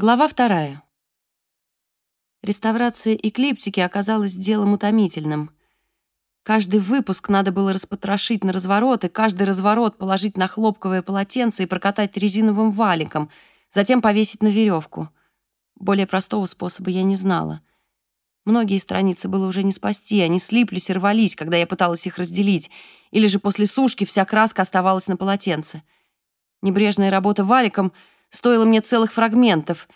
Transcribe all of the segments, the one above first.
Глава вторая. Реставрация эклиптики оказалась делом утомительным. Каждый выпуск надо было распотрошить на развороты, каждый разворот положить на хлопковое полотенце и прокатать резиновым валиком, затем повесить на веревку. Более простого способа я не знала. Многие страницы было уже не спасти, они слиплись и рвались, когда я пыталась их разделить, или же после сушки вся краска оставалась на полотенце. Небрежная работа валиком — стоило мне целых фрагментов.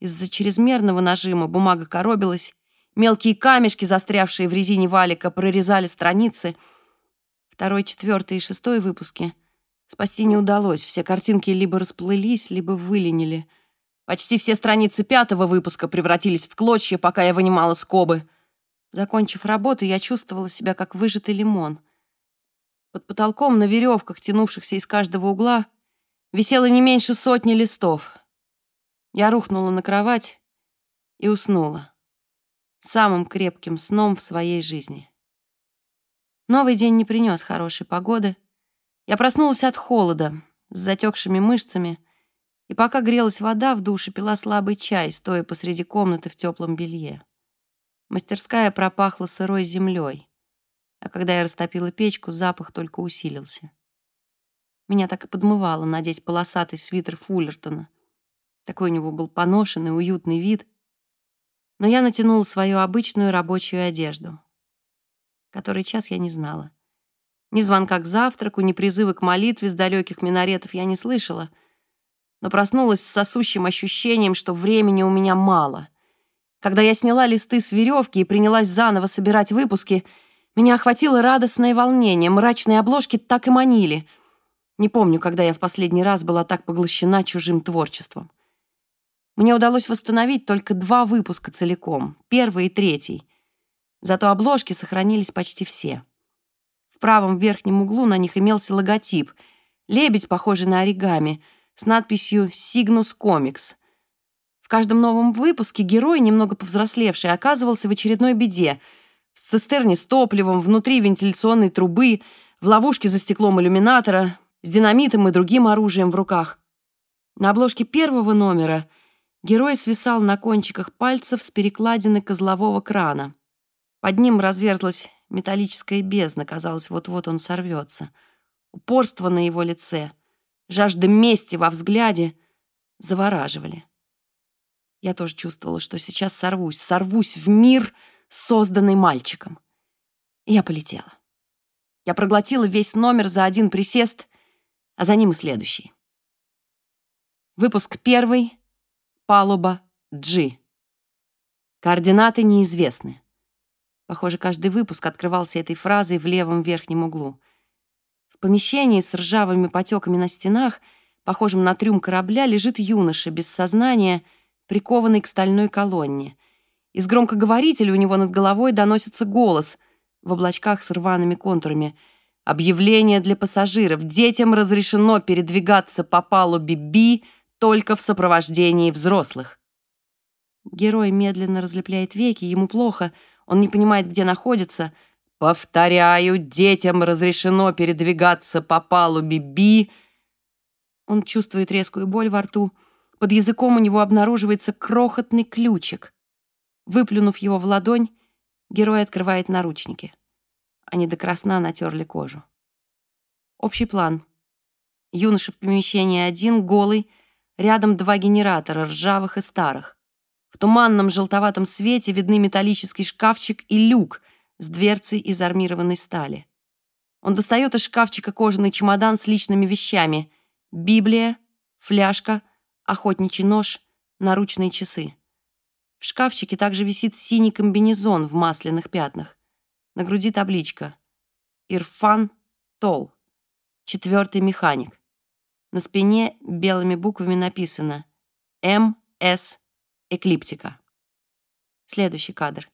Из-за чрезмерного нажима бумага коробилась, мелкие камешки, застрявшие в резине валика, прорезали страницы. Второй, четвертый и шестой выпуски спасти не удалось, все картинки либо расплылись, либо выленили. Почти все страницы пятого выпуска превратились в клочья, пока я вынимала скобы. Закончив работу, я чувствовала себя как выжатый лимон. Под потолком на веревках, тянувшихся из каждого угла, висело не меньше сотни листов. Я рухнула на кровать и уснула. Самым крепким сном в своей жизни. Новый день не принес хорошей погоды. Я проснулась от холода, с затекшими мышцами, и пока грелась вода в душе, пила слабый чай, стоя посреди комнаты в теплом белье. Мастерская пропахла сырой землей, а когда я растопила печку, запах только усилился. Меня так и подмывало надеть полосатый свитер Фуллертона. Такой у него был поношенный, уютный вид. Но я натянула свою обычную рабочую одежду. Который час я не знала. Ни звонка к завтраку, ни призыва к молитве с далеких минаретов я не слышала, но проснулась с сосущим ощущением, что времени у меня мало. Когда я сняла листы с веревки и принялась заново собирать выпуски, меня охватило радостное волнение, мрачные обложки так и манили — не помню, когда я в последний раз была так поглощена чужим творчеством. Мне удалось восстановить только два выпуска целиком, первый и третий. Зато обложки сохранились почти все. В правом верхнем углу на них имелся логотип — лебедь, похожий на оригами, с надписью «Сигнус Комикс». В каждом новом выпуске герой, немного повзрослевший, оказывался в очередной беде. В цистерне с топливом, внутри вентиляционной трубы, в ловушке за стеклом иллюминатора, с динамитом и другим оружием в руках. На обложке первого номера герой свисал на кончиках пальцев с перекладины козлового крана. Под ним разверзлась металлическая бездна, казалось, вот-вот он сорвется. Упорство на его лице, жажда мести во взгляде завораживали. Я тоже чувствовала, что сейчас сорвусь, сорвусь в мир, созданный мальчиком. И я полетела. Я проглотила весь номер за один присест а за ним и следующий. Выпуск первый. Палуба G. Координаты неизвестны. Похоже, каждый выпуск открывался этой фразой в левом верхнем углу. В помещении с ржавыми потеками на стенах, похожем на трюм корабля, лежит юноша без сознания, прикованный к стальной колонне. Из громкоговорителя у него над головой доносится голос в облачках с рваными контурами — Объявление для пассажиров. Детям разрешено передвигаться по палубе Би только в сопровождении взрослых. Герой медленно разлепляет веки, ему плохо, он не понимает, где находится. Повторяю, детям разрешено передвигаться по палубе Би. Он чувствует резкую боль во рту. Под языком у него обнаруживается крохотный ключик. Выплюнув его в ладонь, герой открывает наручники. Они до красна натерли кожу. Общий план. Юноша в помещении один, голый, рядом два генератора, ржавых и старых. В туманном желтоватом свете видны металлический шкафчик и люк с дверцей из армированной стали. Он достает из шкафчика кожаный чемодан с личными вещами. Библия, фляжка, охотничий нож, наручные часы. В шкафчике также висит синий комбинезон в масляных пятнах. На груди табличка «Ирфан Тол, четвертый механик». На спине белыми буквами написано «МС Эклиптика». Следующий кадр.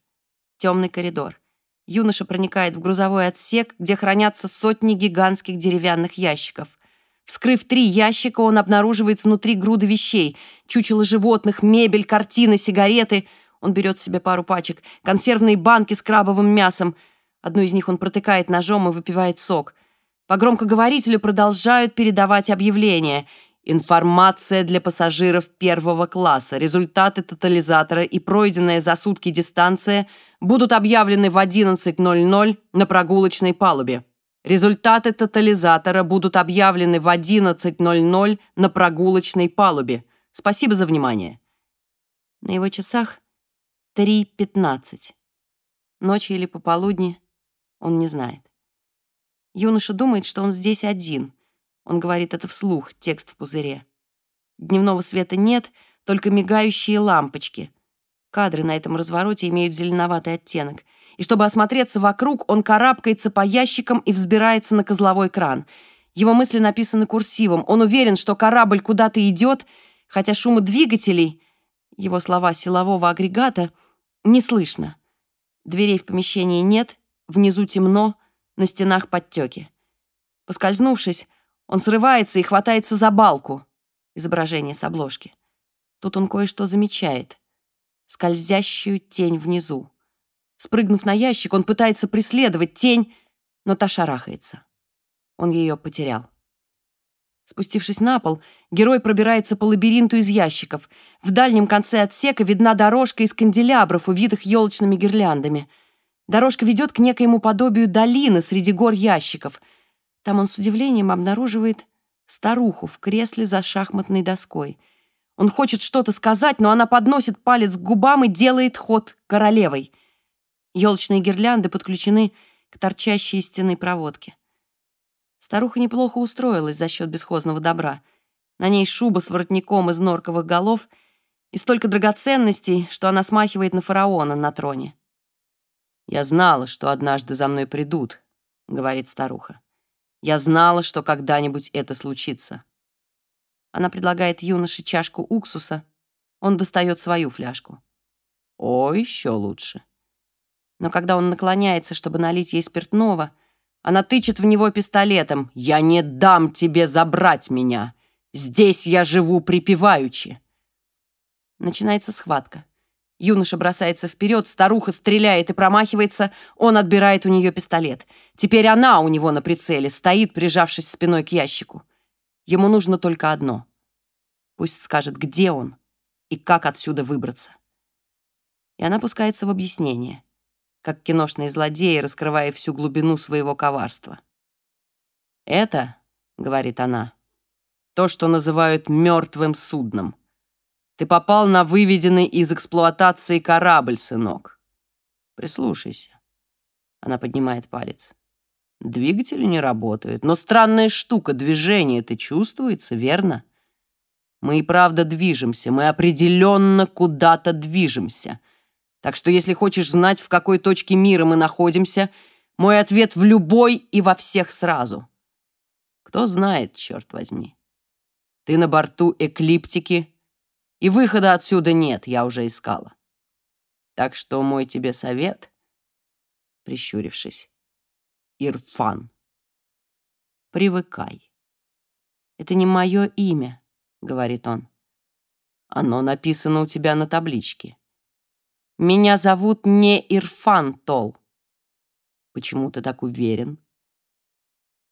Темный коридор. Юноша проникает в грузовой отсек, где хранятся сотни гигантских деревянных ящиков. Вскрыв три ящика, он обнаруживает внутри груды вещей. Чучело животных, мебель, картины, сигареты. Он берет себе пару пачек. Консервные банки с крабовым мясом — Одну из них он протыкает ножом и выпивает сок. По громкоговорителю продолжают передавать объявления. Информация для пассажиров первого класса. Результаты тотализатора и пройденная за сутки дистанция будут объявлены в 11.00 на прогулочной палубе. Результаты тотализатора будут объявлены в 11.00 на прогулочной палубе. Спасибо за внимание. На его часах 3.15. Ночи или пополудни он не знает. Юноша думает, что он здесь один — он говорит это вслух, текст в пузыре. Дневного света нет, только мигающие лампочки. Кадры на этом развороте имеют зеленоватый оттенок. И чтобы осмотреться вокруг, он карабкается по ящикам и взбирается на козловой кран. Его мысли написаны курсивом. Он уверен, что корабль куда-то идет, хотя шума двигателей, его слова силового агрегата, не слышно. Дверей в помещении нет, внизу темно, на стенах подтеки. Поскользнувшись, он срывается и хватается за балку. Изображение с обложки. Тут он кое-что замечает. Скользящую тень внизу. Спрыгнув на ящик, он пытается преследовать тень, но та шарахается. Он ее потерял. Спустившись на пол, герой пробирается по лабиринту из ящиков. В дальнем конце отсека видна дорожка из канделябров, увитых елочными гирляндами. Дорожка ведет к некоему подобию долины среди гор ящиков — там он с удивлением обнаруживает старуху в кресле за шахматной доской. Он хочет что-то сказать, но она подносит палец к губам и делает ход королевой. Елочные гирлянды подключены к торчащей из стены проводке. Старуха неплохо устроилась за счет бесхозного добра. На ней шуба с воротником из норковых голов и столько драгоценностей, что она смахивает на фараона на троне. «Я знала, что однажды за мной придут», — говорит старуха. Я знала, что когда-нибудь это случится. Она предлагает юноше чашку уксуса. Он достает свою фляжку. О, еще лучше. Но когда он наклоняется, чтобы налить ей спиртного, она тычет в него пистолетом. «Я не дам тебе забрать меня! Здесь я живу припеваючи!» Начинается схватка. Юноша бросается вперед, старуха стреляет и промахивается, он отбирает у нее пистолет. Теперь она у него на прицеле, стоит, прижавшись спиной к ящику. Ему нужно только одно. Пусть скажет, где он и как отсюда выбраться. И она пускается в объяснение, как киношные злодеи, раскрывая всю глубину своего коварства. «Это, — говорит она, — то, что называют мертвым судном». Ты попал на выведенный из эксплуатации корабль, сынок. Прислушайся. Она поднимает палец. Двигатели не работают, но странная штука, движение это чувствуется, верно? Мы и правда движемся, мы определенно куда-то движемся. Так что если хочешь знать, в какой точке мира мы находимся, мой ответ в любой и во всех сразу. Кто знает, черт возьми. Ты на борту эклиптики — и выхода отсюда нет, я уже искала. Так что мой тебе совет, прищурившись, Ирфан, привыкай. Это не мое имя, говорит он. Оно написано у тебя на табличке. Меня зовут не Ирфан Тол. Почему ты так уверен?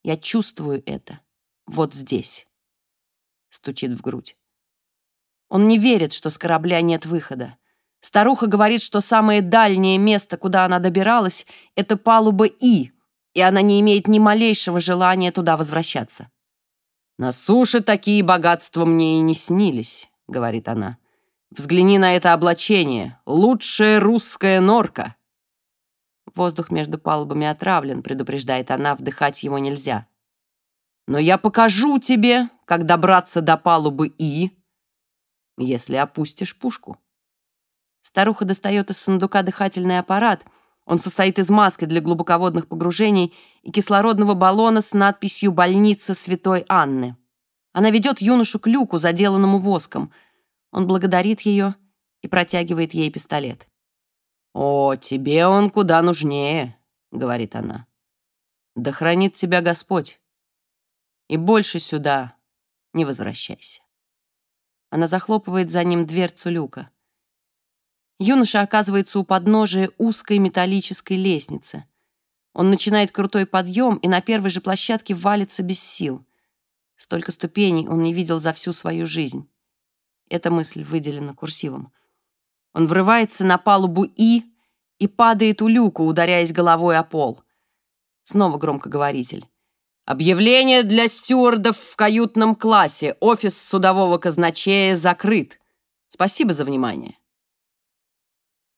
Я чувствую это вот здесь. Стучит в грудь. Он не верит, что с корабля нет выхода. Старуха говорит, что самое дальнее место, куда она добиралась, это палуба И, и она не имеет ни малейшего желания туда возвращаться. «На суше такие богатства мне и не снились», — говорит она. «Взгляни на это облачение. Лучшая русская норка». Воздух между палубами отравлен, предупреждает она, вдыхать его нельзя. «Но я покажу тебе, как добраться до палубы И, если опустишь пушку. Старуха достает из сундука дыхательный аппарат. Он состоит из маски для глубоководных погружений и кислородного баллона с надписью «Больница Святой Анны». Она ведет юношу к люку, заделанному воском. Он благодарит ее и протягивает ей пистолет. «О, тебе он куда нужнее», — говорит она. «Да хранит тебя Господь. И больше сюда не возвращайся». Она захлопывает за ним дверцу люка. Юноша оказывается у подножия узкой металлической лестницы. Он начинает крутой подъем и на первой же площадке валится без сил. Столько ступеней он не видел за всю свою жизнь. Эта мысль выделена курсивом. Он врывается на палубу И и падает у люка, ударяясь головой о пол. Снова громкоговоритель. «Объявление для стюардов в каютном классе. Офис судового казначея закрыт. Спасибо за внимание».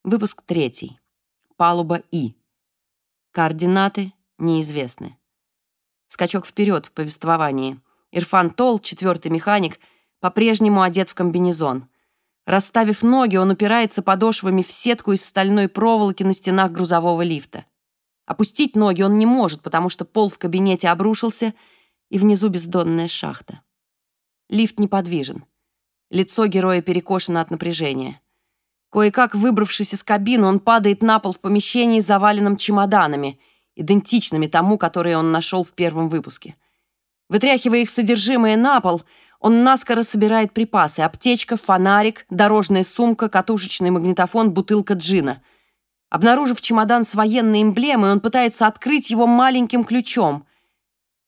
Выпуск третий. Палуба И. Координаты неизвестны. Скачок вперед в повествовании. Ирфан Тол, четвертый механик, по-прежнему одет в комбинезон. Расставив ноги, он упирается подошвами в сетку из стальной проволоки на стенах грузового лифта. Опустить ноги он не может, потому что пол в кабинете обрушился, и внизу бездонная шахта. Лифт неподвижен. Лицо героя перекошено от напряжения. Кое-как выбравшись из кабины, он падает на пол в помещении, заваленном чемоданами, идентичными тому, которые он нашел в первом выпуске. Вытряхивая их содержимое на пол, он наскоро собирает припасы — аптечка, фонарик, дорожная сумка, катушечный магнитофон, бутылка джина. Обнаружив чемодан с военной эмблемой, он пытается открыть его маленьким ключом.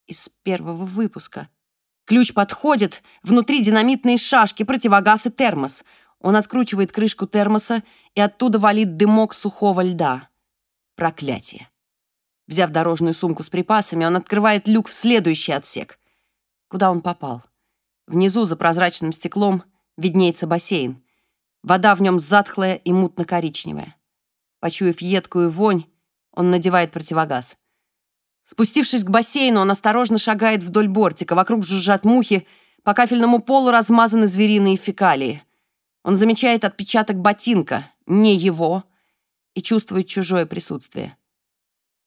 Из первого выпуска. Ключ подходит, внутри динамитные шашки, противогаз и термос — он откручивает крышку термоса, и оттуда валит дымок сухого льда. Проклятие. Взяв дорожную сумку с припасами, он открывает люк в следующий отсек. Куда он попал? Внизу, за прозрачным стеклом, виднеется бассейн. Вода в нем затхлая и мутно-коричневая. Почуяв едкую вонь, он надевает противогаз. Спустившись к бассейну, он осторожно шагает вдоль бортика. Вокруг жужжат мухи, по кафельному полу размазаны звериные фекалии. Он замечает отпечаток ботинка, не его, и чувствует чужое присутствие.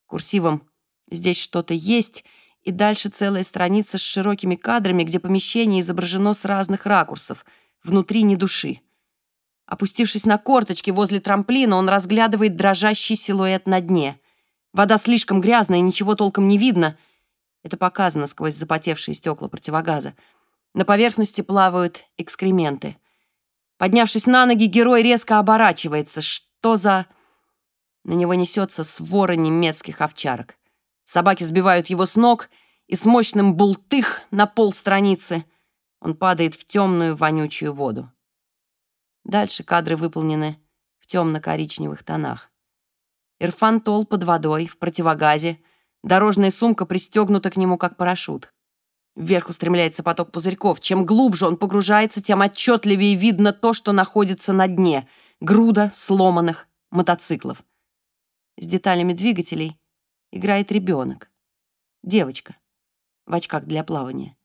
Курсивом «здесь что-то есть», и дальше целая страница с широкими кадрами, где помещение изображено с разных ракурсов, внутри ни души. Опустившись на корточки возле трамплина, он разглядывает дрожащий силуэт на дне. Вода слишком грязная, ничего толком не видно. Это показано сквозь запотевшие стекла противогаза. На поверхности плавают экскременты — Поднявшись на ноги, герой резко оборачивается. Что за... На него несется свора немецких овчарок. Собаки сбивают его с ног, и с мощным бултых на пол страницы он падает в темную вонючую воду. Дальше кадры выполнены в темно-коричневых тонах. Ирфан-Тол под водой, в противогазе, дорожная сумка пристегнута к нему, как парашют. Вверх устремляется поток пузырьков. Чем глубже он погружается, тем отчетливее видно то, что находится на дне. Груда сломанных мотоциклов. С деталями двигателей играет ребенок. Девочка. В очках для плавания.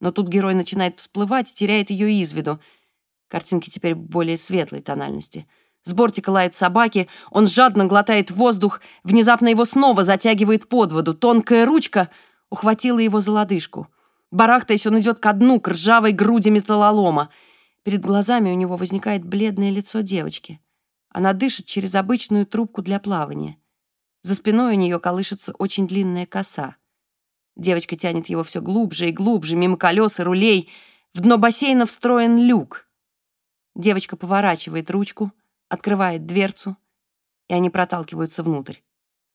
Но тут герой начинает всплывать, теряет ее из виду. Картинки теперь более светлой тональности. С бортика лают собаки, он жадно глотает воздух, внезапно его снова затягивает под воду. Тонкая ручка ухватила его за лодыжку. Барахтаясь, он идет ко дну, к ржавой груди металлолома. Перед глазами у него возникает бледное лицо девочки. Она дышит через обычную трубку для плавания. За спиной у нее колышется очень длинная коса. Девочка тянет его все глубже и глубже, мимо колес и рулей. В дно бассейна встроен люк. Девочка поворачивает ручку, открывает дверцу, и они проталкиваются внутрь.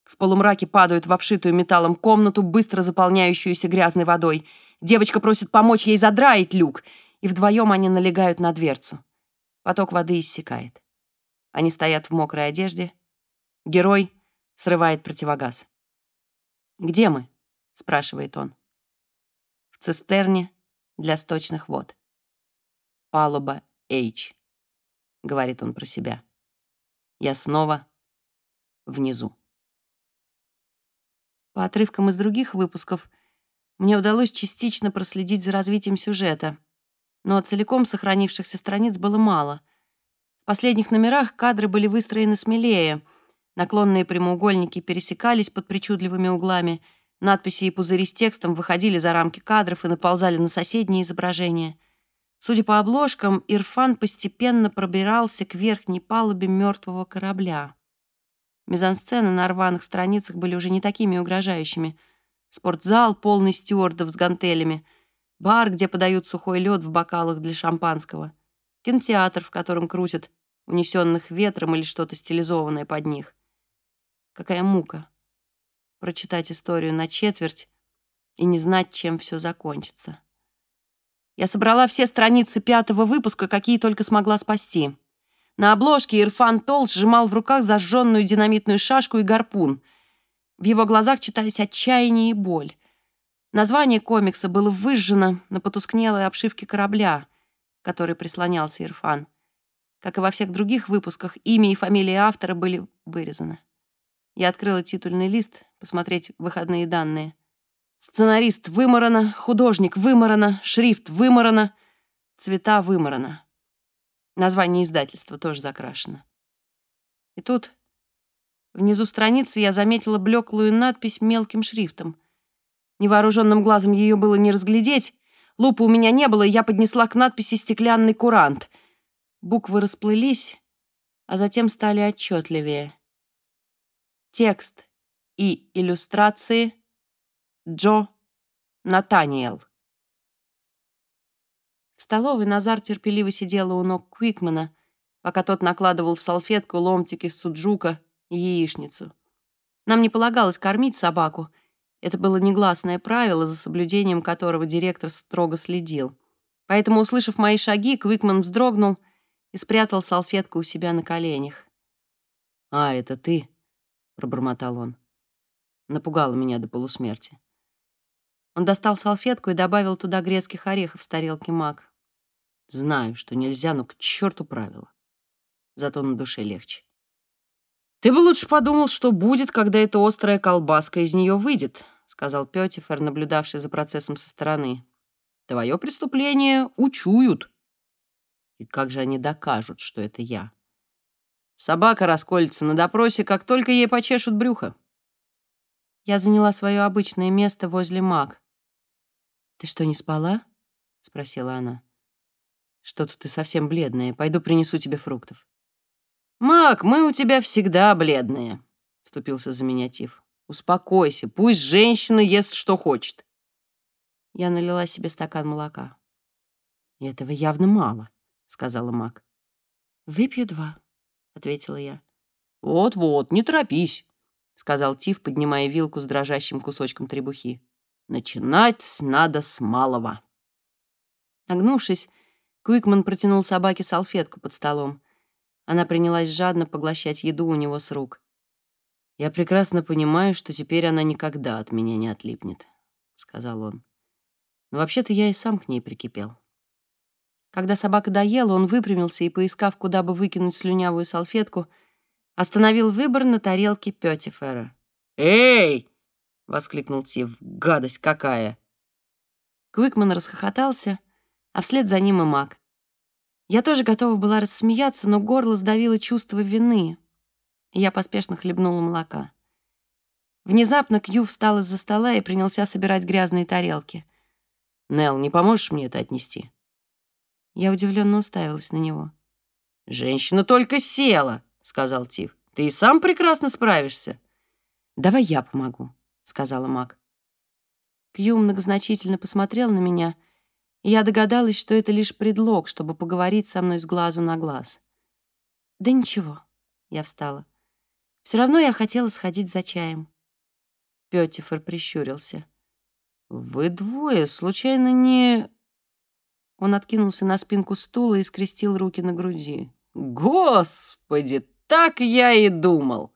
В полумраке падают в обшитую металлом комнату, быстро заполняющуюся грязной водой. Девочка просит помочь ей задраить люк, и вдвоем они налегают на дверцу. Поток воды иссякает. Они стоят в мокрой одежде. Герой срывает противогаз. «Где мы?» — спрашивает он. «В цистерне для сточных вод». «Палуба H», — говорит он про себя. «Я снова внизу». По отрывкам из других выпусков — мне удалось частично проследить за развитием сюжета, но целиком сохранившихся страниц было мало. В последних номерах кадры были выстроены смелее, наклонные прямоугольники пересекались под причудливыми углами, надписи и пузыри с текстом выходили за рамки кадров и наползали на соседние изображения. Судя по обложкам, Ирфан постепенно пробирался к верхней палубе мертвого корабля. Мизансцены на рваных страницах были уже не такими угрожающими — спортзал, полный стюардов с гантелями, бар, где подают сухой лед в бокалах для шампанского, кинотеатр, в котором крутят унесенных ветром или что-то стилизованное под них. Какая мука прочитать историю на четверть и не знать, чем все закончится. Я собрала все страницы пятого выпуска, какие только смогла спасти. На обложке Ирфан Тол сжимал в руках зажженную динамитную шашку и гарпун. В его глазах читались отчаяние и боль. Название комикса было выжжено на потускнелой обшивке корабля, который прислонялся Ирфан. Как и во всех других выпусках, имя и фамилия автора были вырезаны. Я открыла титульный лист, посмотреть выходные данные. Сценарист выморано, художник выморано, шрифт выморано, цвета выморано. Название издательства тоже закрашено. И тут внизу страницы я заметила блеклую надпись мелким шрифтом. Невооруженным глазом ее было не разглядеть, лупы у меня не было, и я поднесла к надписи «Стеклянный курант». Буквы расплылись, а затем стали отчетливее. Текст и иллюстрации Джо Натаниэл. В столовой Назар терпеливо сидела у ног Квикмана, пока тот накладывал в салфетку ломтики суджука и яичницу. Нам не полагалось кормить собаку. Это было негласное правило, за соблюдением которого директор строго следил. Поэтому, услышав мои шаги, Квикман вздрогнул и спрятал салфетку у себя на коленях. «А, это ты?» — пробормотал он. Напугало меня до полусмерти. Он достал салфетку и добавил туда грецких орехов с тарелки мак. Знаю, что нельзя, но к черту правила. Зато на душе легче. «Ты бы лучше подумал, что будет, когда эта острая колбаска из нее выйдет», сказал Петифер, наблюдавший за процессом со стороны. «Твое преступление учуют. И как же они докажут, что это я?» Собака расколется на допросе, как только ей почешут брюхо. Я заняла свое обычное место возле маг. «Ты что, не спала?» — спросила она. «Что-то ты совсем бледная. Пойду принесу тебе фруктов». «Мак, мы у тебя всегда бледные», — вступился за меня Тиф. «Успокойся, пусть женщина ест, что хочет». Я налила себе стакан молока. «Этого явно мало», — сказала Мак. «Выпью два», — ответила я. «Вот-вот, не торопись», — сказал Тиф, поднимая вилку с дрожащим кусочком требухи. «Начинать надо с малого». Нагнувшись, Куикман протянул собаке салфетку под столом. Она принялась жадно поглощать еду у него с рук. «Я прекрасно понимаю, что теперь она никогда от меня не отлипнет», — сказал он. «Но вообще-то я и сам к ней прикипел». Когда собака доела, он выпрямился и, поискав, куда бы выкинуть слюнявую салфетку, остановил выбор на тарелке Пётифера. «Эй!» — воскликнул Тив. «Гадость какая!» Квикман расхохотался, а вслед за ним и маг. Я тоже готова была рассмеяться, но горло сдавило чувство вины, и я поспешно хлебнула молока. Внезапно Кью встал из-за стола и принялся собирать грязные тарелки. «Нелл, не поможешь мне это отнести?» Я удивленно уставилась на него. «Женщина только села!» — сказал Тив. «Ты и сам прекрасно справишься». «Давай я помогу», — сказала Мак. Кью многозначительно посмотрел на меня, и я догадалась, что это лишь предлог, чтобы поговорить со мной с глазу на глаз. «Да ничего», — я встала. «Все равно я хотела сходить за чаем». Пётифор прищурился. «Вы двое, случайно, не...» Он откинулся на спинку стула и скрестил руки на груди. «Господи, так я и думал!»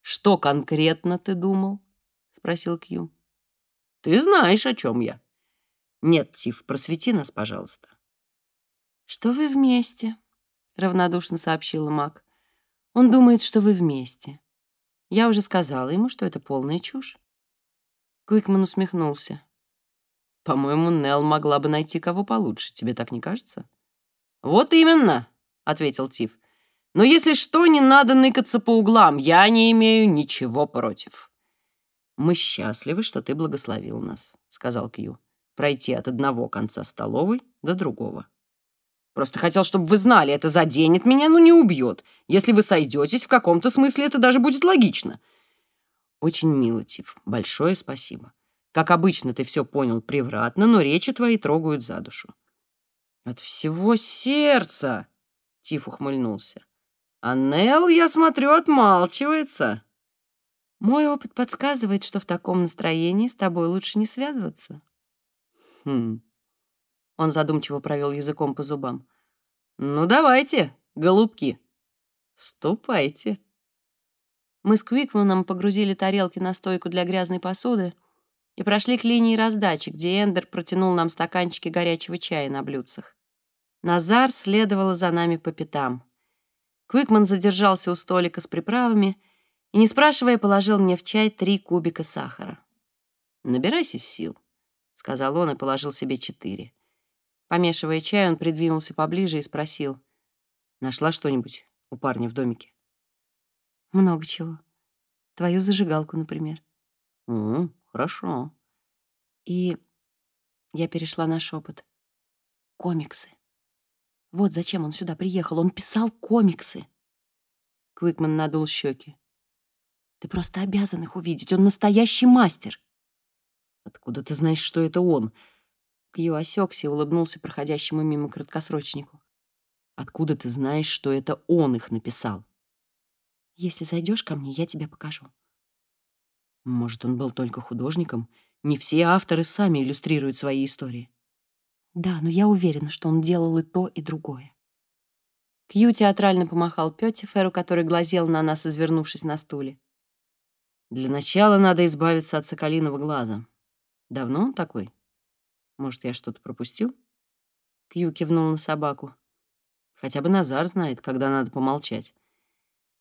«Что конкретно ты думал?» — спросил Кью. «Ты знаешь, о чем я». «Нет, Тиф, просвети нас, пожалуйста». «Что вы вместе?» — равнодушно сообщила Мак. «Он думает, что вы вместе. Я уже сказала ему, что это полная чушь». Куикман усмехнулся. «По-моему, Нелл могла бы найти кого получше. Тебе так не кажется?» «Вот именно!» — ответил Тиф. «Но если что, не надо ныкаться по углам. Я не имею ничего против». «Мы счастливы, что ты благословил нас», — сказал Кью. «Пройти от одного конца столовой до другого». «Просто хотел, чтобы вы знали, это заденет меня, но не убьет. Если вы сойдетесь, в каком-то смысле это даже будет логично». «Очень мило, Тиф. Большое спасибо. Как обычно, ты все понял превратно, но речи твои трогают за душу». «От всего сердца!» Тиф ухмыльнулся. «А Нелл, я смотрю, отмалчивается». «Мой опыт подсказывает, что в таком настроении с тобой лучше не связываться». «Хм, Он задумчиво провел языком по зубам. «Ну, давайте, голубки, ступайте». Мы с Квикманом погрузили тарелки на стойку для грязной посуды и прошли к линии раздачи, где Эндер протянул нам стаканчики горячего чая на блюдцах. Назар следовала за нами по пятам. Квикман задержался у столика с приправами и, не спрашивая, положил мне в чай три кубика сахара. «Набирайся сил», — сказал он и положил себе четыре. Помешивая чай, он придвинулся поближе и спросил. «Нашла что-нибудь у парня в домике?» «Много чего. Твою зажигалку, например». «О, хорошо». И я перешла на шепот. «Комиксы». Вот зачем он сюда приехал. Он писал комиксы. Квикман надул щеки. Ты просто обязан их увидеть. Он настоящий мастер. Откуда ты знаешь, что это он? Кью осекся и улыбнулся проходящему мимо краткосрочнику. Откуда ты знаешь, что это он их написал? Если зайдешь ко мне, я тебе покажу. Может, он был только художником? Не все авторы сами иллюстрируют свои истории. Да, но я уверена, что он делал и то, и другое. Кью театрально помахал Пётиферу, который глазел на нас, извернувшись на стуле. Для начала надо избавиться от соколиного глаза. Давно он такой? Может, я что-то пропустил? Кью кивнул на собаку. Хотя бы Назар знает, когда надо помолчать.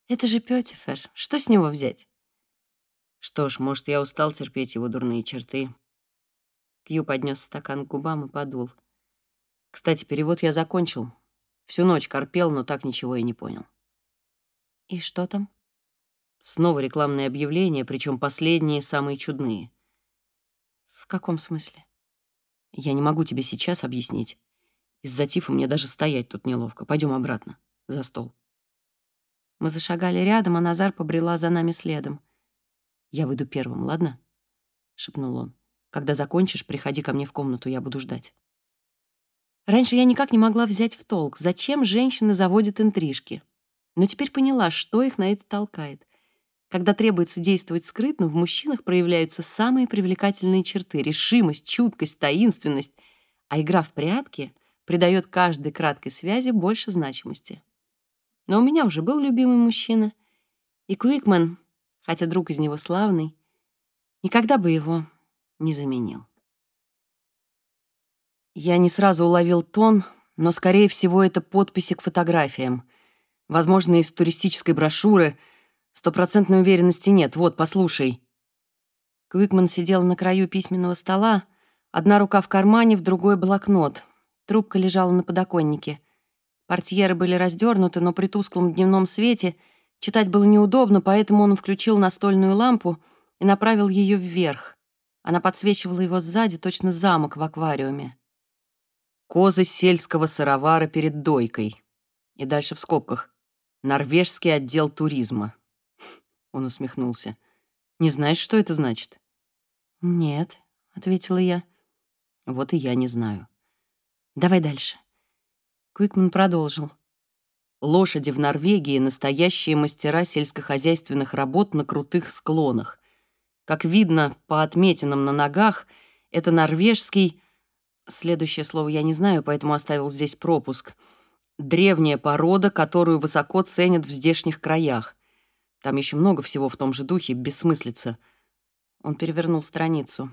Это же Пётифер. Что с него взять? Что ж, может, я устал терпеть его дурные черты. Кью поднес стакан к губам и подул. Кстати, перевод я закончил. Всю ночь корпел, но так ничего и не понял. И что там? Снова рекламные объявления, причем последние самые чудные. В каком смысле? Я не могу тебе сейчас объяснить. Из-за тифа мне даже стоять тут неловко. Пойдем обратно, за стол. Мы зашагали рядом, а Назар побрела за нами следом. «Я выйду первым, ладно?» — шепнул он. Когда закончишь, приходи ко мне в комнату, я буду ждать. Раньше я никак не могла взять в толк, зачем женщины заводят интрижки. Но теперь поняла, что их на это толкает. Когда требуется действовать скрытно, в мужчинах проявляются самые привлекательные черты — решимость, чуткость, таинственность, а игра в прятки придает каждой краткой связи больше значимости. Но у меня уже был любимый мужчина, и Куикман, хотя друг из него славный, никогда бы его не заменил. Я не сразу уловил тон, но, скорее всего, это подписи к фотографиям. Возможно, из туристической брошюры. Стопроцентной уверенности нет. Вот, послушай. Квикман сидел на краю письменного стола, одна рука в кармане, в другой — блокнот. Трубка лежала на подоконнике. Портьеры были раздернуты, но при тусклом дневном свете читать было неудобно, поэтому он включил настольную лампу и направил ее вверх. Она подсвечивала его сзади, точно замок в аквариуме. «Козы сельского сыровара перед дойкой». И дальше в скобках. «Норвежский отдел туризма». Он усмехнулся. «Не знаешь, что это значит?» «Нет», — ответила я. «Вот и я не знаю». «Давай дальше». Квикман продолжил. Лошади в Норвегии — настоящие мастера сельскохозяйственных работ на крутых склонах. Как видно по отметинам на ногах, это норвежский... Следующее слово я не знаю, поэтому оставил здесь пропуск. Древняя порода, которую высоко ценят в здешних краях. Там еще много всего в том же духе, бессмыслица. Он перевернул страницу.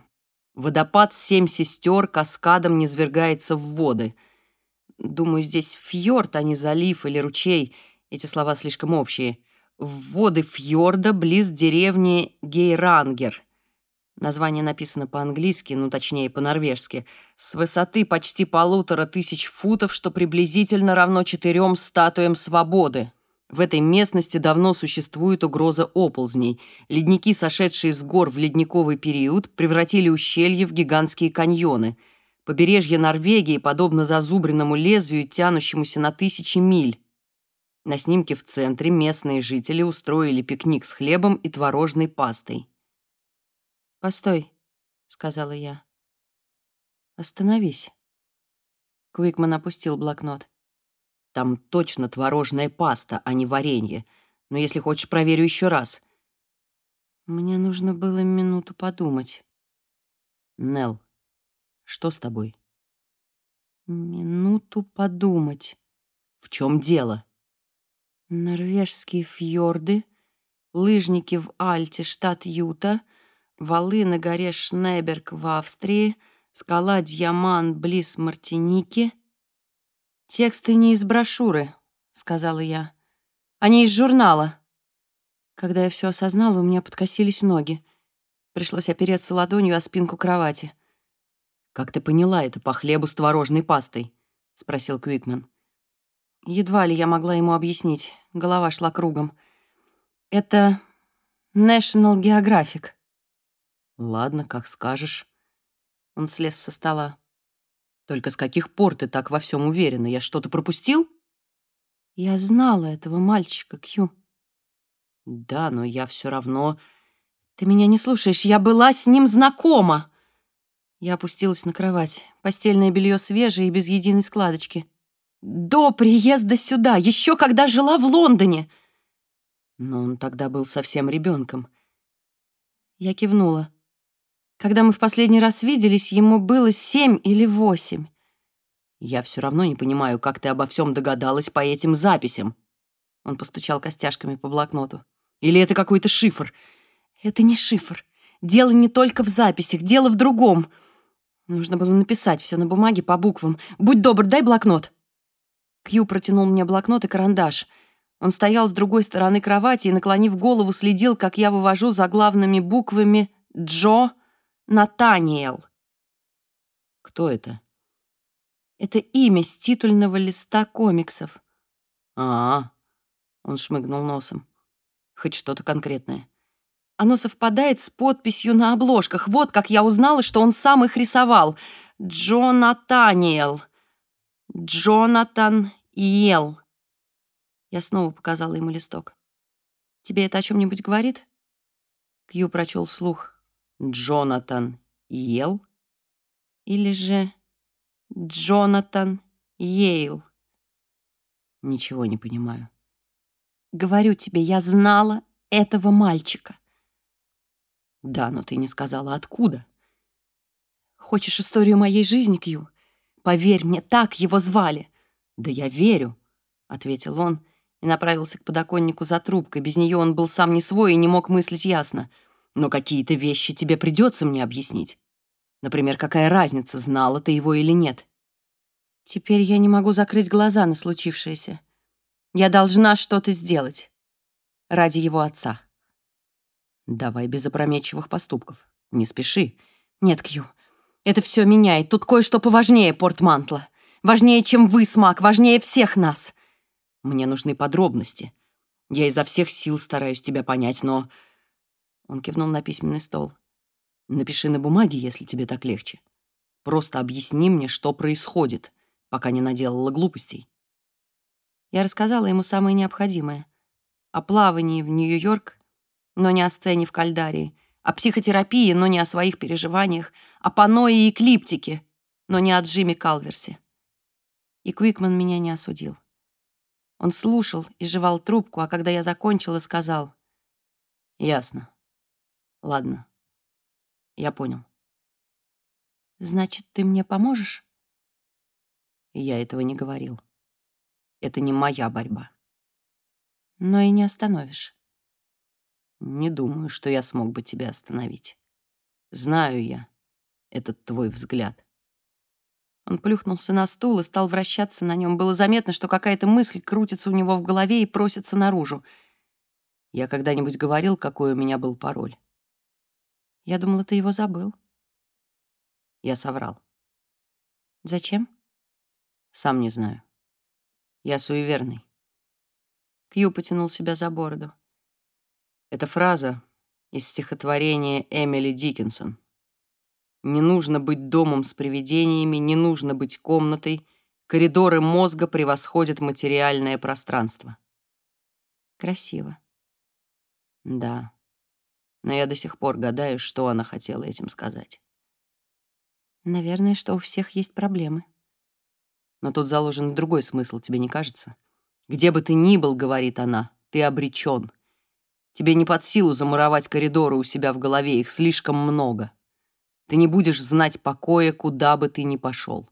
Водопад «Семь сестер» каскадом низвергается в воды. Думаю, здесь фьорд, а не залив или ручей. Эти слова слишком общие воды фьорда близ деревни Гейрангер. Название написано по-английски, ну точнее по-норвежски. С высоты почти полутора тысяч футов, что приблизительно равно четырем статуям свободы. В этой местности давно существует угроза оползней. Ледники, сошедшие с гор в ледниковый период, превратили ущелья в гигантские каньоны. Побережье Норвегии подобно зазубренному лезвию, тянущемуся на тысячи миль. На снимке в центре местные жители устроили пикник с хлебом и творожной пастой. «Постой», — сказала я. «Остановись». Квикман опустил блокнот. «Там точно творожная паста, а не варенье. Но если хочешь, проверю еще раз». Мне нужно было минуту подумать. Нел, что с тобой? Минуту подумать. В чем дело? Норвежские фьорды, лыжники в Альте, штат Юта, валы на горе Шнеберг в Австрии, скала Дьяман близ Мартиники. «Тексты не из брошюры», — сказала я. «Они из журнала». Когда я все осознала, у меня подкосились ноги. Пришлось опереться ладонью о спинку кровати. «Как ты поняла это по хлебу с творожной пастой?» — спросил Квикман. Едва ли я могла ему объяснить. Голова шла кругом. Это National Geographic. Ладно, как скажешь. Он слез со стола. Только с каких пор ты так во всем уверена? Я что-то пропустил? Я знала этого мальчика, Кью. Да, но я все равно... Ты меня не слушаешь, я была с ним знакома. Я опустилась на кровать. Постельное белье свежее и без единой складочки. До приезда сюда, еще когда жила в Лондоне. Но он тогда был совсем ребенком. Я кивнула. Когда мы в последний раз виделись, ему было семь или восемь. Я все равно не понимаю, как ты обо всем догадалась по этим записям. Он постучал костяшками по блокноту. Или это какой-то шифр? Это не шифр. Дело не только в записях, дело в другом. Нужно было написать все на бумаге по буквам. Будь добр, дай блокнот. Кью протянул мне блокнот и карандаш. Он стоял с другой стороны кровати и, наклонив голову, следил, как я вывожу заглавными буквами «Джо Натаниэл». «Кто это?» «Это имя с титульного листа комиксов». «А-а», — он шмыгнул носом. «Хоть что-то конкретное». Оно совпадает с подписью на обложках. Вот как я узнала, что он сам их рисовал. Джо Натаниэл. Джонатан Йел. Я снова показала ему листок. «Тебе это о чем-нибудь говорит?» Кью прочел вслух. «Джонатан Йел?» «Или же Джонатан Йейл?» «Ничего не понимаю». «Говорю тебе, я знала этого мальчика». «Да, но ты не сказала, откуда». «Хочешь историю моей жизни, Кью? Поверь мне, так его звали». «Да я верю», — ответил он и направился к подоконнику за трубкой. Без нее он был сам не свой и не мог мыслить ясно. «Но какие-то вещи тебе придется мне объяснить. Например, какая разница, знала ты его или нет?» «Теперь я не могу закрыть глаза на случившееся. Я должна что-то сделать. Ради его отца». «Давай без опрометчивых поступков. Не спеши». «Нет, Кью, это все меняет. Тут кое-что поважнее портмантла. Важнее, чем вы, Смак, важнее всех нас. Мне нужны подробности. Я изо всех сил стараюсь тебя понять, но...» Он кивнул на письменный стол. «Напиши на бумаге, если тебе так легче. Просто объясни мне, что происходит, пока не наделала глупостей». Я рассказала ему самое необходимое. О плавании в Нью-Йорк, но не о сцене в Кальдарии, о психотерапии, но не о своих переживаниях, о паное и эклиптике, но не о Джимми Калверсе. И Квикман меня не осудил. Он слушал и жевал трубку, а когда я закончила, сказал. «Ясно. Ладно. Я понял». «Значит, ты мне поможешь?» Я этого не говорил. Это не моя борьба. Но и не остановишь. Не думаю, что я смог бы тебя остановить. Знаю я этот твой взгляд. Он плюхнулся на стул и стал вращаться на нем. Было заметно, что какая-то мысль крутится у него в голове и просится наружу. Я когда-нибудь говорил, какой у меня был пароль? Я думала, ты его забыл. Я соврал. Зачем? Сам не знаю. Я суеверный. Кью потянул себя за бороду. Эта фраза из стихотворения Эмили Диккенсон. «Не нужно быть домом с привидениями, не нужно быть комнатой. Коридоры мозга превосходят материальное пространство». Красиво. Да. Но я до сих пор гадаю, что она хотела этим сказать. Наверное, что у всех есть проблемы. Но тут заложен другой смысл, тебе не кажется? «Где бы ты ни был, — говорит она, — ты обречен. Тебе не под силу замуровать коридоры у себя в голове, их слишком много. Ты не будешь знать покоя, куда бы ты ни пошел.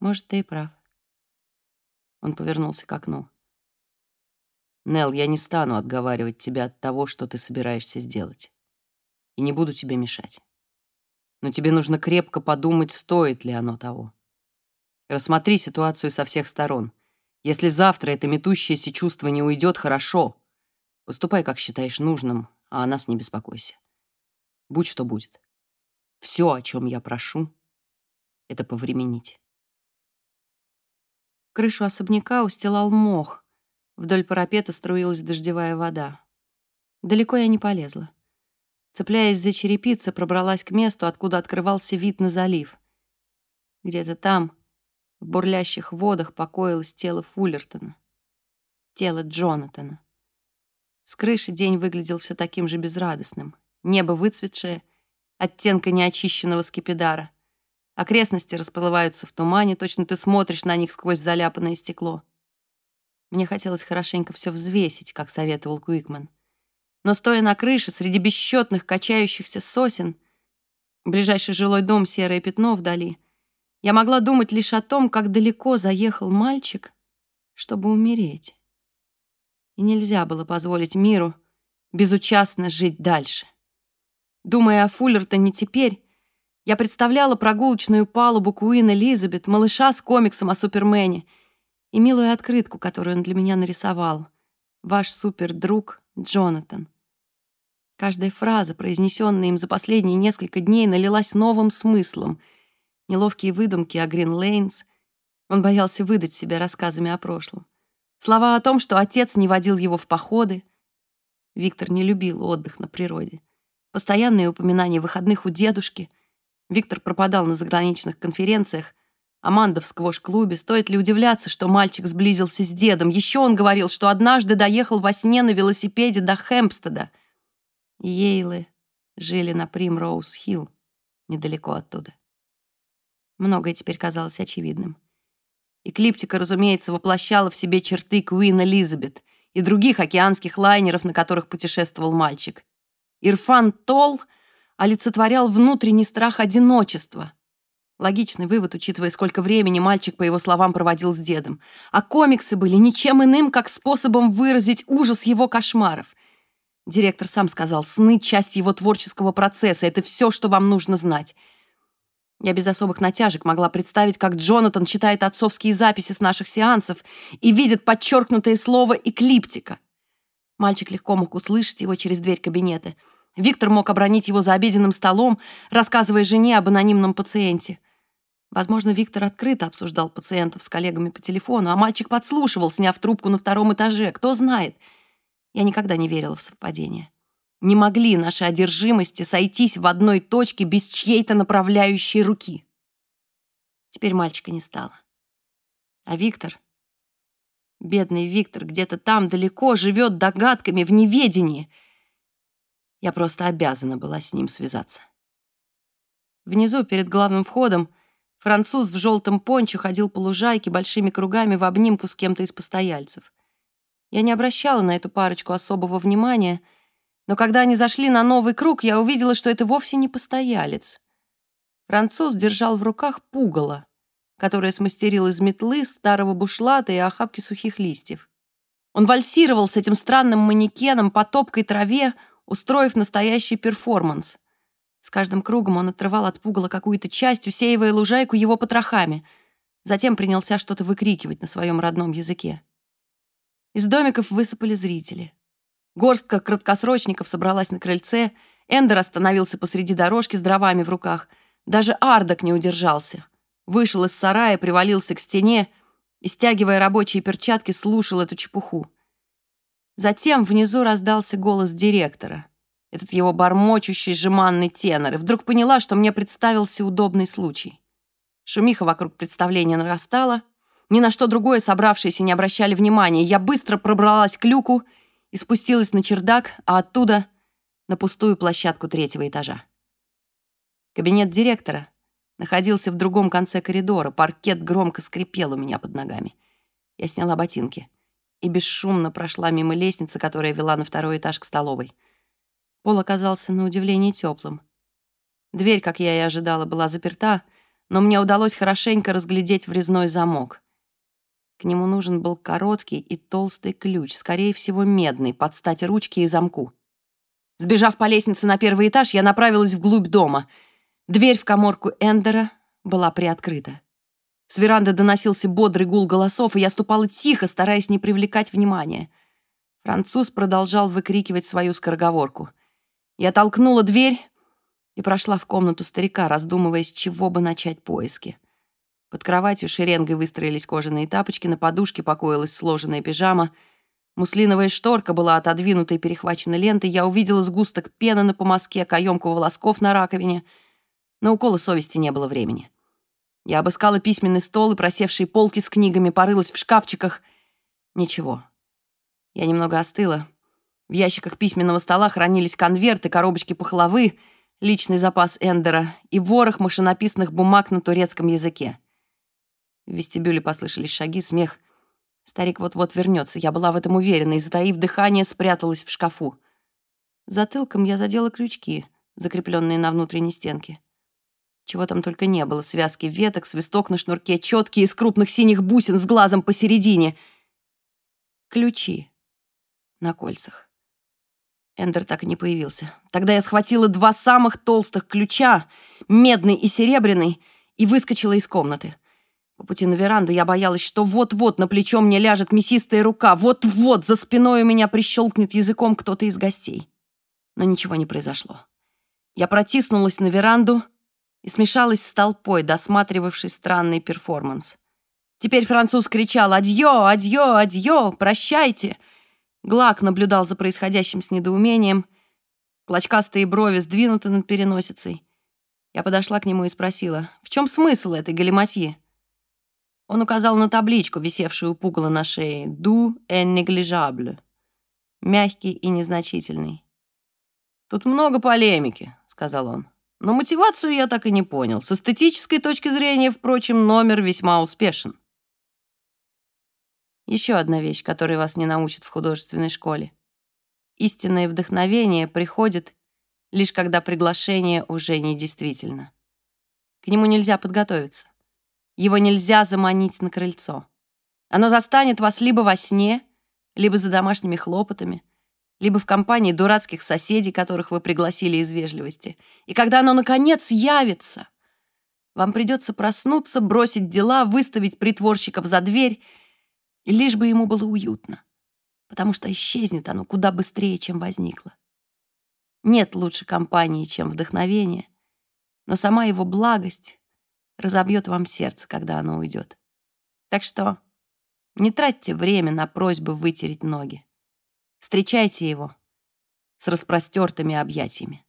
Может, ты и прав. Он повернулся к окну. Нел, я не стану отговаривать тебя от того, что ты собираешься сделать. И не буду тебе мешать. Но тебе нужно крепко подумать, стоит ли оно того. Рассмотри ситуацию со всех сторон. Если завтра это метущееся чувство не уйдет, хорошо. Поступай, как считаешь нужным, а о нас не беспокойся. Будь что будет. Все, о чем я прошу, это повременить. Крышу особняка устилал мох. Вдоль парапета струилась дождевая вода. Далеко я не полезла. Цепляясь за черепицы, пробралась к месту, откуда открывался вид на залив. Где-то там, в бурлящих водах, покоилось тело Фуллертона. Тело Джонатана. С крыши день выглядел все таким же безрадостным. Небо выцветшее, оттенка неочищенного скипидара. Окрестности расплываются в тумане, точно ты смотришь на них сквозь заляпанное стекло. Мне хотелось хорошенько все взвесить, как советовал Куикман. Но стоя на крыше среди бесчетных качающихся сосен, ближайший жилой дом серое пятно вдали, я могла думать лишь о том, как далеко заехал мальчик, чтобы умереть. И нельзя было позволить миру безучастно жить дальше. Думая о Фуллертоне теперь, я представляла прогулочную палубу Куин Элизабет, малыша с комиксом о Супермене и милую открытку, которую он для меня нарисовал. Ваш супердруг Джонатан. Каждая фраза, произнесенная им за последние несколько дней, налилась новым смыслом. Неловкие выдумки о Грин Лейнс. Он боялся выдать себя рассказами о прошлом. Слова о том, что отец не водил его в походы. Виктор не любил отдых на природе. Постоянные упоминания выходных у дедушки. Виктор пропадал на заграничных конференциях. Аманда в сквош-клубе. Стоит ли удивляться, что мальчик сблизился с дедом? Еще он говорил, что однажды доехал во сне на велосипеде до Хэмпстеда — Ейлы жили на Примроуз-Хилл, недалеко оттуда. Многое теперь казалось очевидным. Эклиптика, разумеется, воплощала в себе черты Куин Элизабет и других океанских лайнеров, на которых путешествовал мальчик. Ирфан Тол олицетворял внутренний страх одиночества. Логичный вывод, учитывая, сколько времени мальчик, по его словам, проводил с дедом. А комиксы были ничем иным, как способом выразить ужас его кошмаров — Директор сам сказал, сны — часть его творческого процесса. Это все, что вам нужно знать. Я без особых натяжек могла представить, как Джонатан читает отцовские записи с наших сеансов и видит подчеркнутое слово «эклиптика». Мальчик легко мог услышать его через дверь кабинета. Виктор мог обронить его за обеденным столом, рассказывая жене об анонимном пациенте. Возможно, Виктор открыто обсуждал пациентов с коллегами по телефону, а мальчик подслушивал, сняв трубку на втором этаже. Кто знает — я никогда не верила в совпадение. Не могли наши одержимости сойтись в одной точке без чьей-то направляющей руки. Теперь мальчика не стало. А Виктор, бедный Виктор, где-то там далеко живет догадками в неведении. Я просто обязана была с ним связаться. Внизу, перед главным входом, француз в желтом пончо ходил по лужайке большими кругами в обнимку с кем-то из постояльцев. Я не обращала на эту парочку особого внимания, но когда они зашли на новый круг, я увидела, что это вовсе не постоялец. Француз держал в руках пугало, которое смастерил из метлы, старого бушлата и охапки сухих листьев. Он вальсировал с этим странным манекеном по топкой траве, устроив настоящий перформанс. С каждым кругом он отрывал от пугала какую-то часть, усеивая лужайку его потрохами. Затем принялся что-то выкрикивать на своем родном языке. Из домиков высыпали зрители. Горстка краткосрочников собралась на крыльце, Эндер остановился посреди дорожки с дровами в руках. Даже Ардок не удержался. Вышел из сарая, привалился к стене и, стягивая рабочие перчатки, слушал эту чепуху. Затем внизу раздался голос директора. Этот его бормочущий, жеманный тенор. И вдруг поняла, что мне представился удобный случай. Шумиха вокруг представления нарастала — ни на что другое собравшиеся не обращали внимания. Я быстро пробралась к люку и спустилась на чердак, а оттуда — на пустую площадку третьего этажа. Кабинет директора находился в другом конце коридора. Паркет громко скрипел у меня под ногами. Я сняла ботинки и бесшумно прошла мимо лестницы, которая вела на второй этаж к столовой. Пол оказался на удивление теплым. Дверь, как я и ожидала, была заперта — но мне удалось хорошенько разглядеть врезной замок. К нему нужен был короткий и толстый ключ, скорее всего, медный, под стать ручке и замку. Сбежав по лестнице на первый этаж, я направилась вглубь дома. Дверь в коморку Эндера была приоткрыта. С веранды доносился бодрый гул голосов, и я ступала тихо, стараясь не привлекать внимания. Француз продолжал выкрикивать свою скороговорку. Я толкнула дверь и прошла в комнату старика, раздумывая, с чего бы начать поиски. Под кроватью шеренгой выстроились кожаные тапочки, на подушке покоилась сложенная пижама. Муслиновая шторка была отодвинута и перехвачена лентой. Я увидела сгусток пены на помазке, каемку волосков на раковине. На уколы совести не было времени. Я обыскала письменный стол и просевшие полки с книгами, порылась в шкафчиках. Ничего. Я немного остыла. В ящиках письменного стола хранились конверты, коробочки пахлавы, личный запас Эндера и ворох машинописных бумаг на турецком языке. В вестибюле послышались шаги, смех. Старик вот-вот вернется. Я была в этом уверена и, затаив дыхание, спряталась в шкафу. Затылком я задела крючки, закрепленные на внутренней стенке. Чего там только не было. Связки веток, свисток на шнурке, четкие из крупных синих бусин с глазом посередине. Ключи на кольцах. Эндер так и не появился. Тогда я схватила два самых толстых ключа, медный и серебряный, и выскочила из комнаты. По пути на веранду я боялась, что вот-вот на плечо мне ляжет мясистая рука, вот-вот за спиной у меня прищелкнет языком кто-то из гостей. Но ничего не произошло. Я протиснулась на веранду и смешалась с толпой, досматривавшей странный перформанс. Теперь француз кричал «Адьё! Адьё! Адьё! Прощайте!» Глак наблюдал за происходящим с недоумением. Клочкастые брови сдвинуты над переносицей. Я подошла к нему и спросила, в чем смысл этой галиматьи? Он указал на табличку, висевшую у пугала на шее. «Ду en négligeable». Мягкий и незначительный. «Тут много полемики», — сказал он. «Но мотивацию я так и не понял. С эстетической точки зрения, впрочем, номер весьма успешен». Еще одна вещь, которой вас не научат в художественной школе. Истинное вдохновение приходит лишь когда приглашение уже недействительно. К нему нельзя подготовиться. Его нельзя заманить на крыльцо. Оно застанет вас либо во сне, либо за домашними хлопотами, либо в компании дурацких соседей, которых вы пригласили из вежливости. И когда оно, наконец, явится, вам придется проснуться, бросить дела, выставить притворщиков за дверь, лишь бы ему было уютно, потому что исчезнет оно куда быстрее, чем возникло. Нет лучше компании, чем вдохновение, но сама его благость разобьет вам сердце, когда оно уйдет. Так что не тратьте время на просьбы вытереть ноги. Встречайте его с распростертыми объятиями.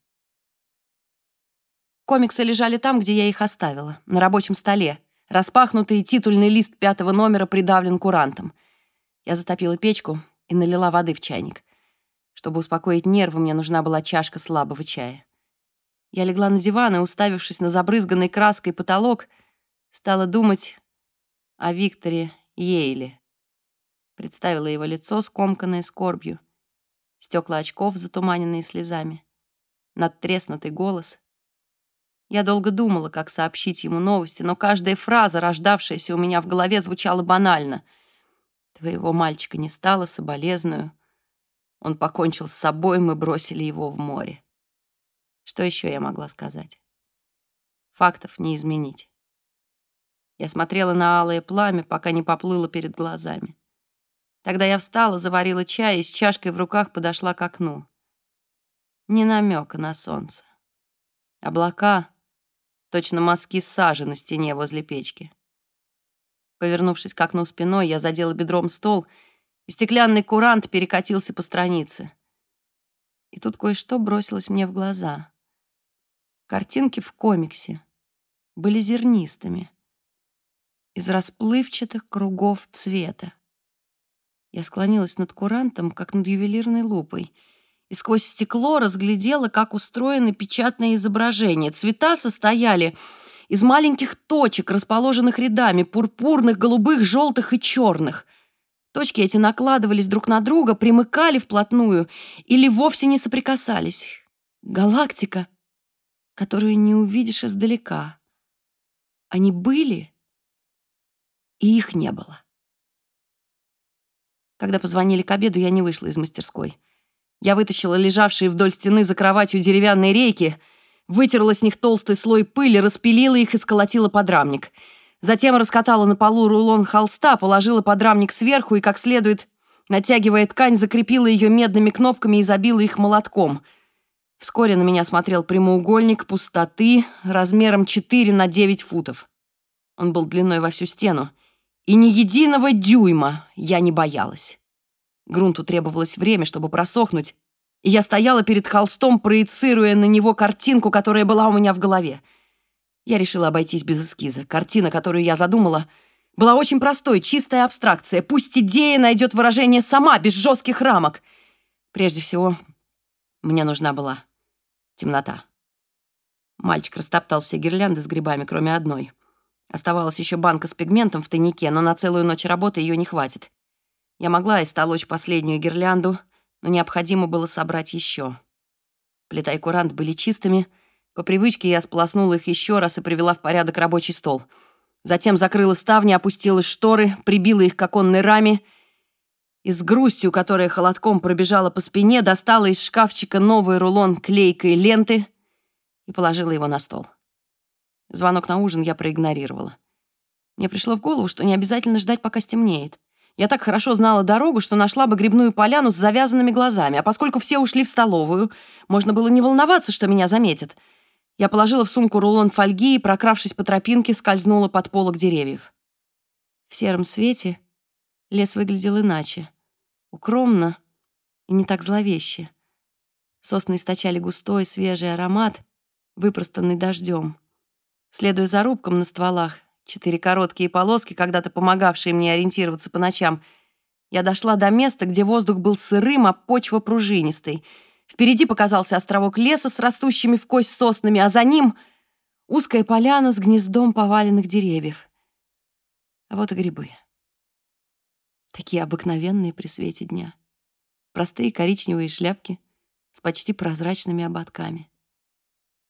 Комиксы лежали там, где я их оставила, на рабочем столе. Распахнутый титульный лист пятого номера придавлен курантом. Я затопила печку и налила воды в чайник. Чтобы успокоить нервы, мне нужна была чашка слабого чая. Я легла на диван и, уставившись на забрызганный краской потолок, стала думать о Викторе Йейле. Представила его лицо, скомканное скорбью, стекла очков, затуманенные слезами, надтреснутый голос. Я долго думала, как сообщить ему новости, но каждая фраза, рождавшаяся у меня в голове, звучала банально. «Твоего мальчика не стало, соболезную. Он покончил с собой, мы бросили его в море». Что еще я могла сказать? Фактов не изменить. Я смотрела на алое пламя, пока не поплыло перед глазами. Тогда я встала, заварила чай и с чашкой в руках подошла к окну. Ни намека на солнце. Облака, точно мазки сажи на стене возле печки. Повернувшись к окну спиной, я задела бедром стол, и стеклянный курант перекатился по странице. И тут кое-что бросилось мне в глаза. Картинки в комиксе были зернистыми, из расплывчатых кругов цвета. Я склонилась над курантом, как над ювелирной лупой, и сквозь стекло разглядела, как устроено печатное изображение. Цвета состояли из маленьких точек, расположенных рядами, пурпурных, голубых, желтых и черных. Точки эти накладывались друг на друга, примыкали вплотную или вовсе не соприкасались. Галактика которую не увидишь издалека. Они были, и их не было. Когда позвонили к обеду, я не вышла из мастерской. Я вытащила лежавшие вдоль стены за кроватью деревянные рейки, вытерла с них толстый слой пыли, распилила их и сколотила подрамник. Затем раскатала на полу рулон холста, положила подрамник сверху и, как следует, натягивая ткань, закрепила ее медными кнопками и забила их молотком. Вскоре на меня смотрел прямоугольник пустоты размером 4 на 9 футов. Он был длиной во всю стену, и ни единого дюйма я не боялась. Грунту требовалось время, чтобы просохнуть, и я стояла перед холстом, проецируя на него картинку, которая была у меня в голове. Я решила обойтись без эскиза. Картина, которую я задумала, была очень простой, чистая абстракция. Пусть идея найдет выражение сама, без жестких рамок. Прежде всего, мне нужна была темнота. Мальчик растоптал все гирлянды с грибами, кроме одной. Оставалась еще банка с пигментом в тайнике, но на целую ночь работы ее не хватит. Я могла истолочь последнюю гирлянду, но необходимо было собрать еще. Плита и курант были чистыми. По привычке я сполоснула их еще раз и привела в порядок рабочий стол. Затем закрыла ставни, опустила шторы, прибила их к оконной раме и с грустью, которая холодком пробежала по спине, достала из шкафчика новый рулон клейкой ленты и положила его на стол. Звонок на ужин я проигнорировала. Мне пришло в голову, что не обязательно ждать, пока стемнеет. Я так хорошо знала дорогу, что нашла бы грибную поляну с завязанными глазами, а поскольку все ушли в столовую, можно было не волноваться, что меня заметят. Я положила в сумку рулон фольги и, прокравшись по тропинке, скользнула под полок деревьев. В сером свете лес выглядел иначе. Укромно и не так зловеще. Сосны источали густой, свежий аромат, выпростанный дождем. Следуя за рубком на стволах, четыре короткие полоски, когда-то помогавшие мне ориентироваться по ночам, я дошла до места, где воздух был сырым, а почва пружинистой. Впереди показался островок леса с растущими в кость соснами, а за ним узкая поляна с гнездом поваленных деревьев. А вот и грибы. Такие обыкновенные при свете дня. Простые коричневые шляпки с почти прозрачными ободками.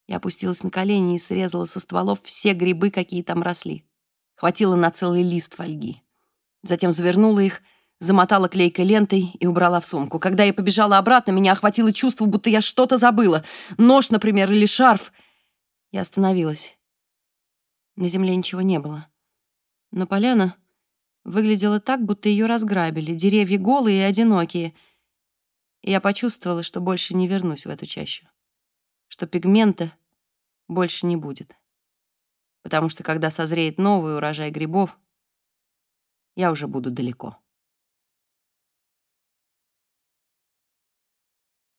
Я опустилась на колени и срезала со стволов все грибы, какие там росли. Хватило на целый лист фольги. Затем завернула их, замотала клейкой лентой и убрала в сумку. Когда я побежала обратно, меня охватило чувство, будто я что-то забыла. Нож, например, или шарф. Я остановилась. На земле ничего не было. Но поляна выглядела так, будто ее разграбили. Деревья голые и одинокие. И я почувствовала, что больше не вернусь в эту чащу. Что пигмента больше не будет. Потому что когда созреет новый урожай грибов, я уже буду далеко.